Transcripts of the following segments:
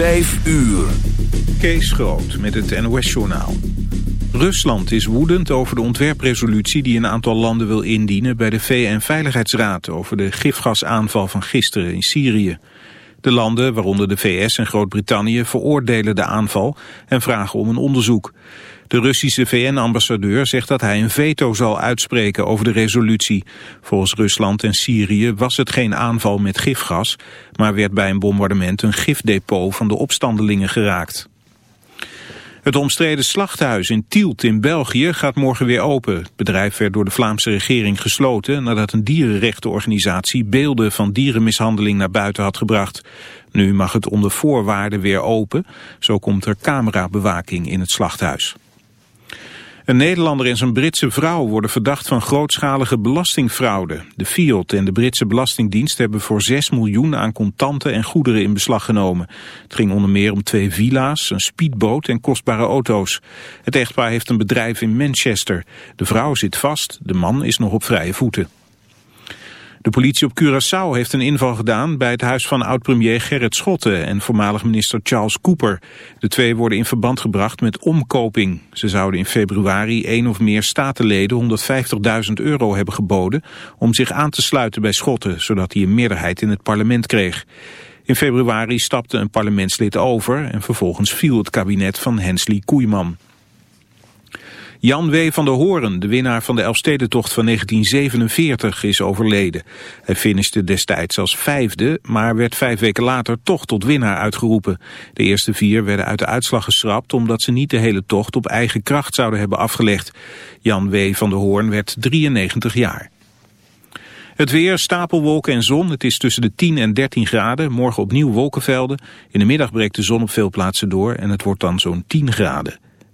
Vijf uur. Kees Groot met het NOS-journaal. Rusland is woedend over de ontwerpresolutie die een aantal landen wil indienen bij de VN-veiligheidsraad over de gifgasaanval van gisteren in Syrië. De landen, waaronder de VS en Groot-Brittannië, veroordelen de aanval en vragen om een onderzoek. De Russische VN-ambassadeur zegt dat hij een veto zal uitspreken over de resolutie. Volgens Rusland en Syrië was het geen aanval met gifgas, maar werd bij een bombardement een gifdepot van de opstandelingen geraakt. Het omstreden slachthuis in Tielt in België gaat morgen weer open. Het bedrijf werd door de Vlaamse regering gesloten nadat een dierenrechtenorganisatie beelden van dierenmishandeling naar buiten had gebracht. Nu mag het onder voorwaarden weer open. Zo komt er camerabewaking in het slachthuis. Een Nederlander en zijn Britse vrouw worden verdacht van grootschalige belastingfraude. De Fiat en de Britse Belastingdienst hebben voor 6 miljoen aan contanten en goederen in beslag genomen. Het ging onder meer om twee villa's, een speedboot en kostbare auto's. Het echtpaar heeft een bedrijf in Manchester. De vrouw zit vast, de man is nog op vrije voeten. De politie op Curaçao heeft een inval gedaan bij het huis van oud-premier Gerrit Schotten en voormalig minister Charles Cooper. De twee worden in verband gebracht met omkoping. Ze zouden in februari één of meer statenleden 150.000 euro hebben geboden om zich aan te sluiten bij Schotten, zodat hij een meerderheid in het parlement kreeg. In februari stapte een parlementslid over en vervolgens viel het kabinet van Hensley Koeiman. Jan W. van der Hoorn, de winnaar van de Elfstedentocht van 1947, is overleden. Hij finishte destijds als vijfde, maar werd vijf weken later toch tot winnaar uitgeroepen. De eerste vier werden uit de uitslag geschrapt omdat ze niet de hele tocht op eigen kracht zouden hebben afgelegd. Jan W. van der Hoorn werd 93 jaar. Het weer, stapelwolken en zon. Het is tussen de 10 en 13 graden. Morgen opnieuw wolkenvelden. In de middag breekt de zon op veel plaatsen door en het wordt dan zo'n 10 graden.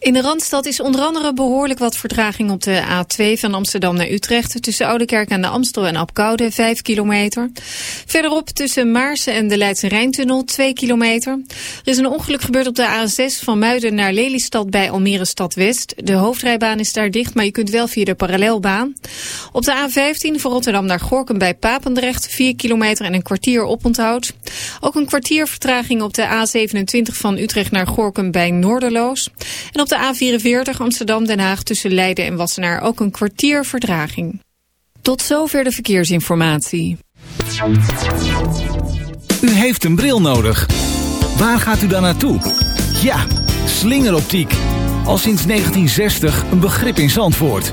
In de Randstad is onder andere behoorlijk wat vertraging op de A2 van Amsterdam naar Utrecht. Tussen Oudekerk en de Amstel en Apkoude 5 kilometer. Verderop tussen Maarsen en de Leidse Rijntunnel 2 kilometer. Er is een ongeluk gebeurd op de A6 van Muiden naar Lelystad bij Almere Stad West. De hoofdrijbaan is daar dicht, maar je kunt wel via de parallelbaan. Op de A15 van Rotterdam naar Gorkum bij Papendrecht 4 kilometer en een kwartier oponthoud. Ook een kwartier vertraging op de A27 van Utrecht naar Gorkum bij Noorderloos. En op op de A44 Amsterdam-Den Haag tussen Leiden en Wassenaar ook een kwartier verdraging. Tot zover de verkeersinformatie. U heeft een bril nodig. Waar gaat u dan naartoe? Ja, slingeroptiek. Al sinds 1960 een begrip in Zandvoort.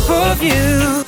shape of you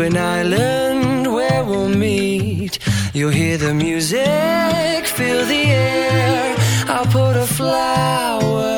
an island where we'll meet. You'll hear the music, feel the air. I'll put a flower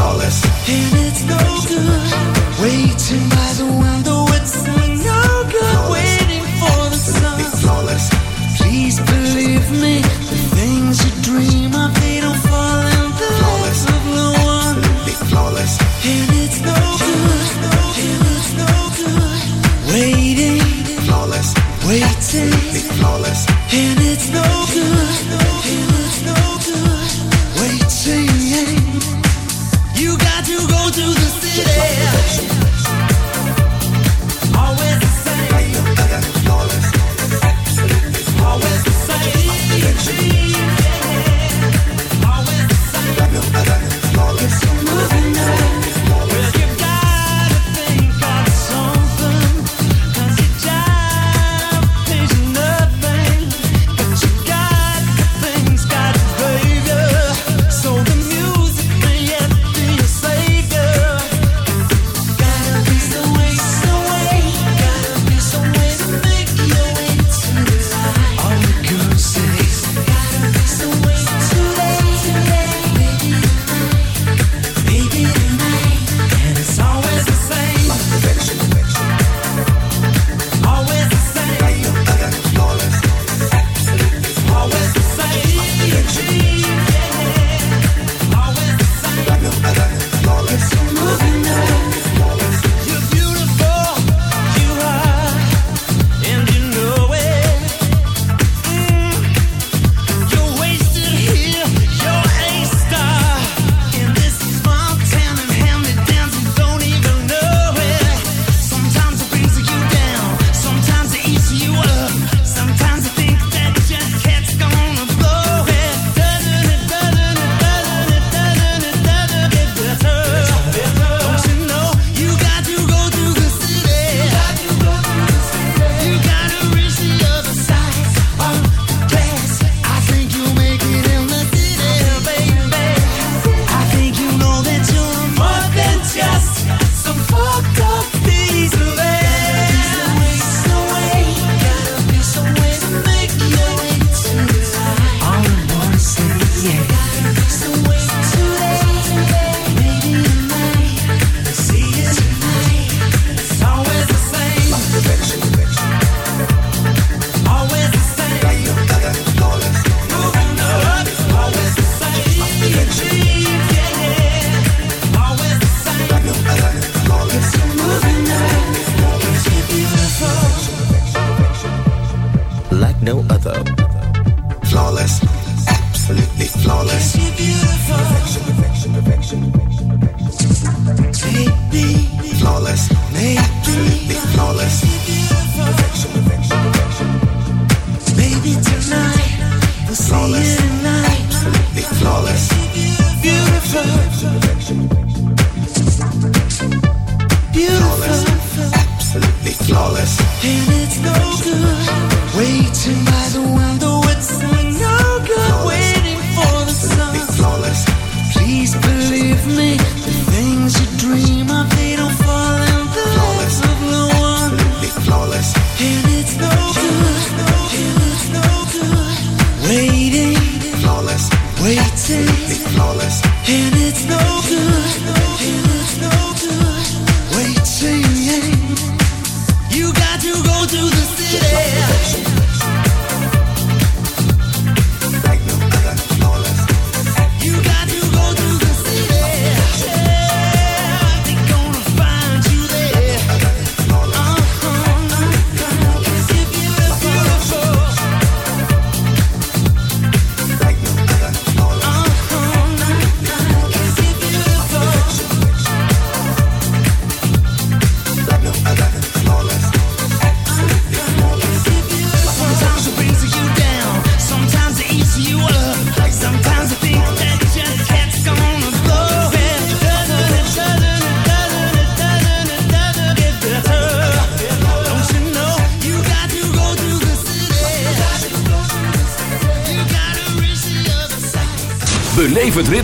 flawless. And it's no good waiting by the window, it's no It's flawless. And it's no good.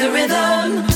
the rhythm.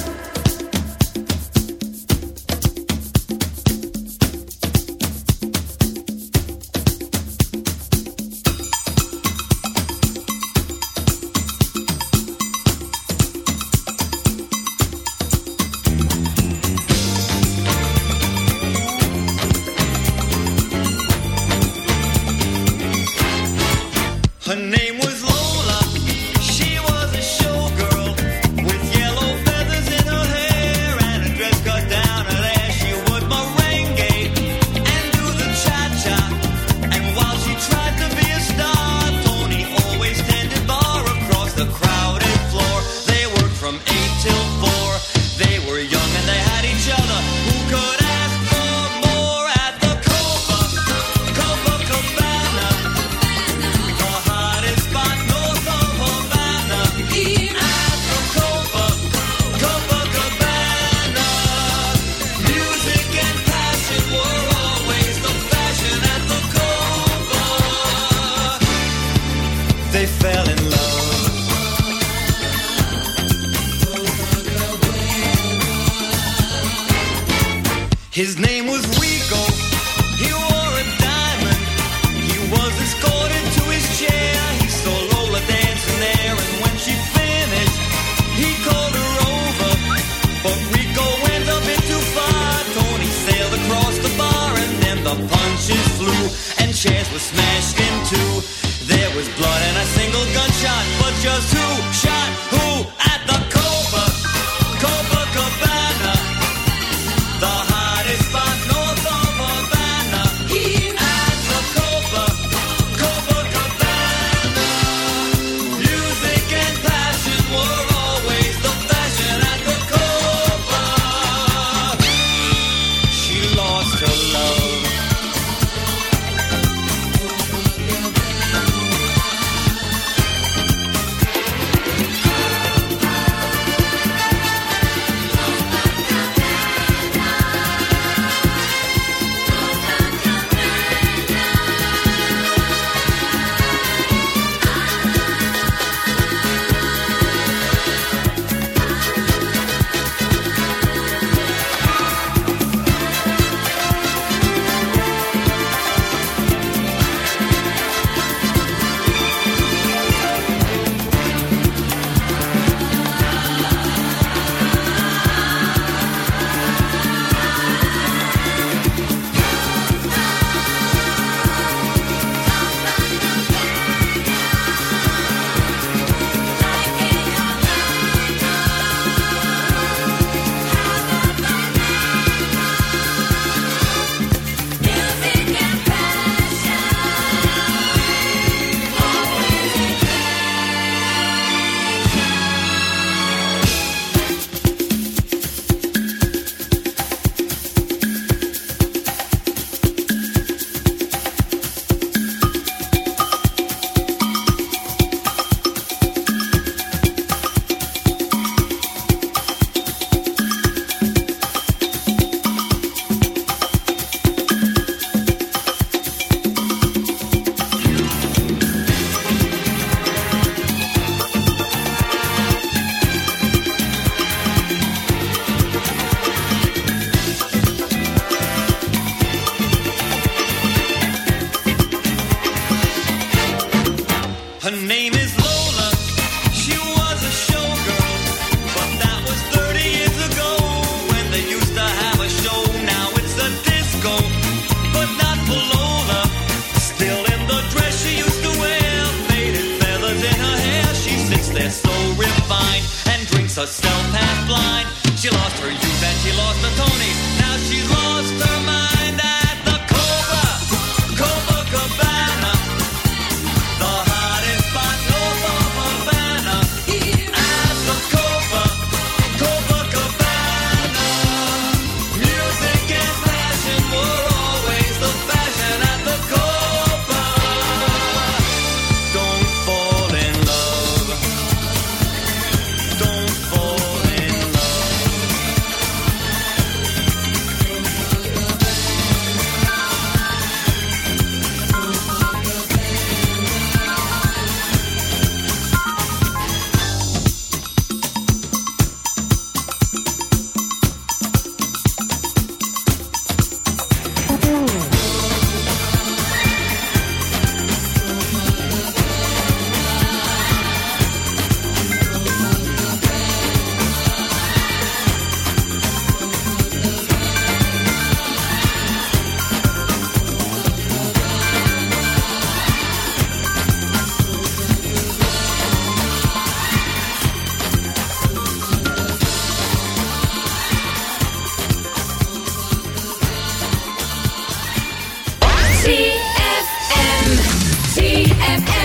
ZFM.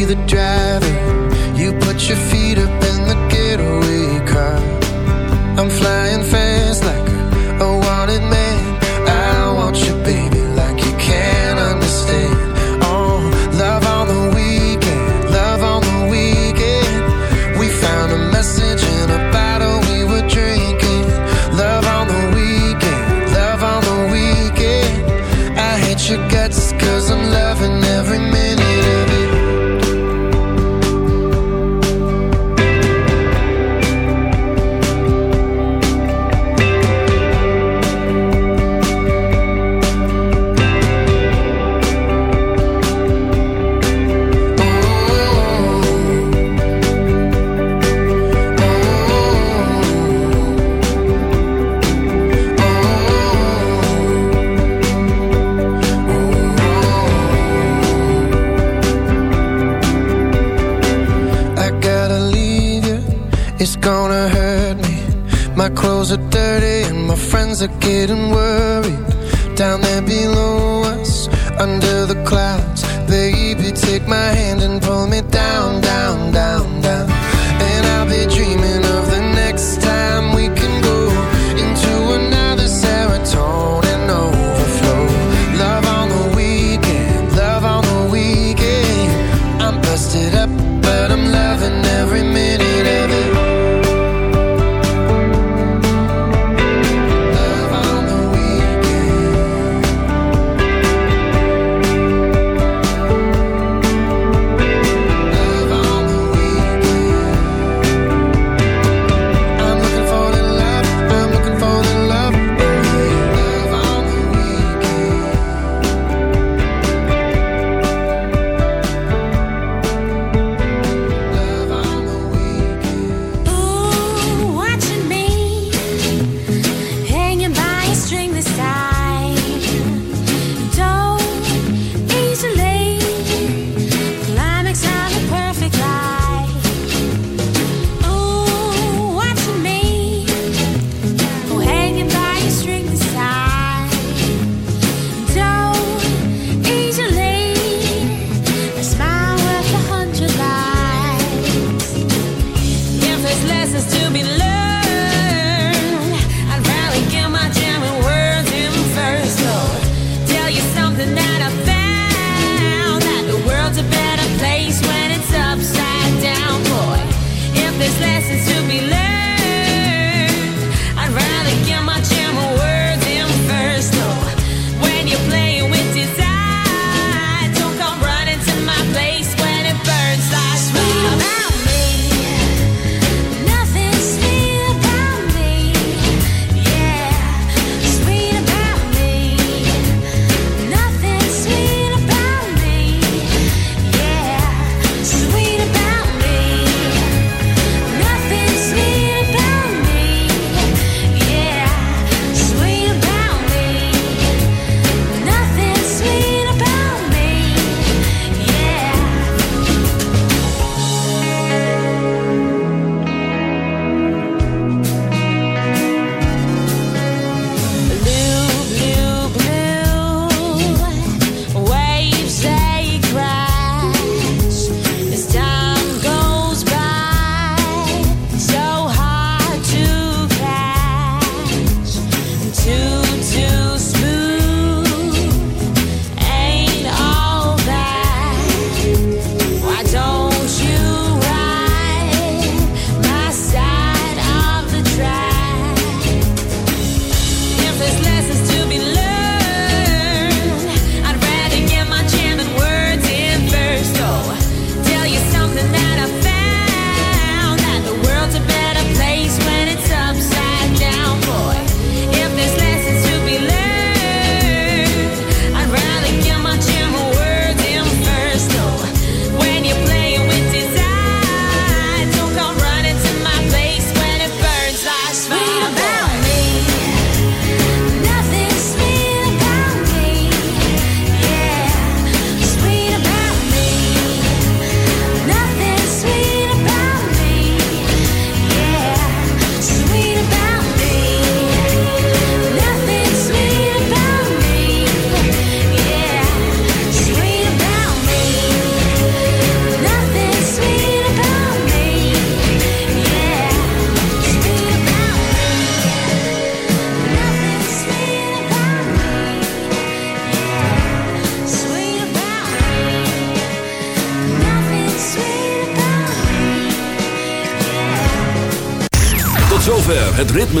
the driver. You put your feet up in the ghetto. are dirty and my friends are getting worried. Down there below